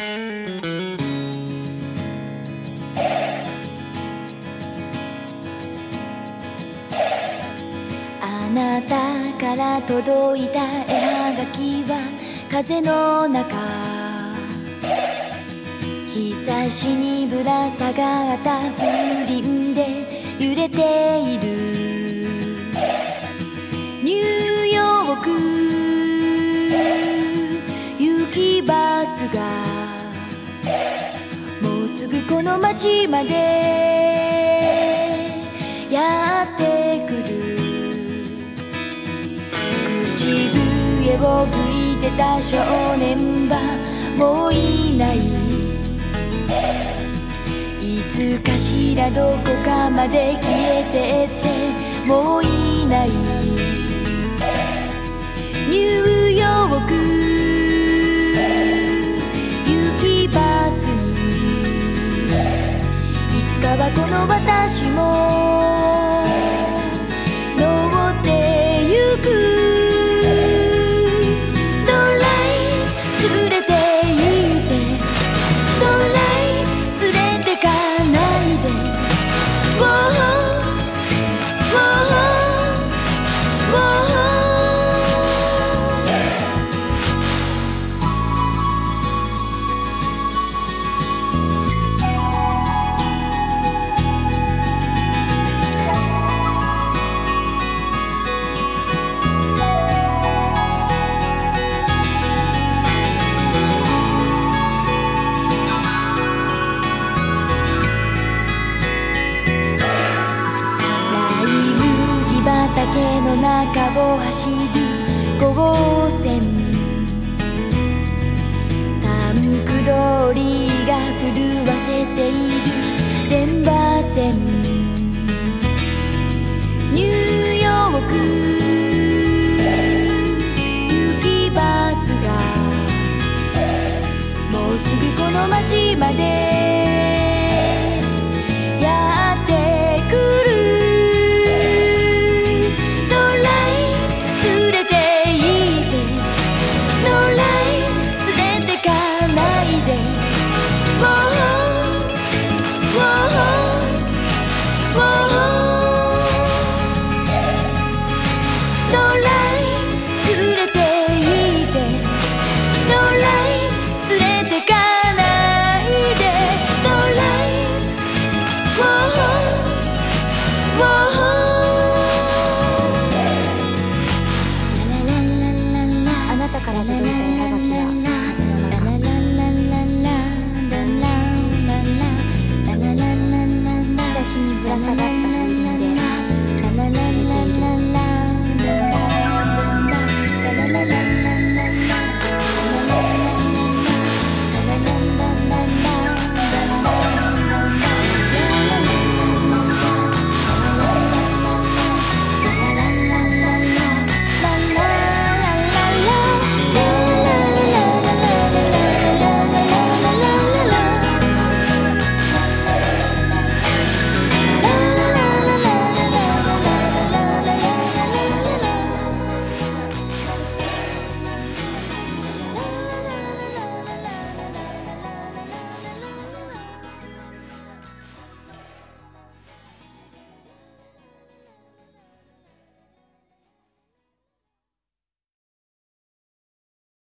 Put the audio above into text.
あなたから届いた絵はがきは風の中。日差しにぶら下がった風鈴で揺れている。ニューヨーク。雪バスがすぐこの街までやってくる。口笛を吹いてた少年はもういない。いつかしらどこかまで消えてってもうこの私も畑の中を走る5号線タンクローリーが震わせている電話線。ニューヨーク雪バスがもうすぐこの街まで。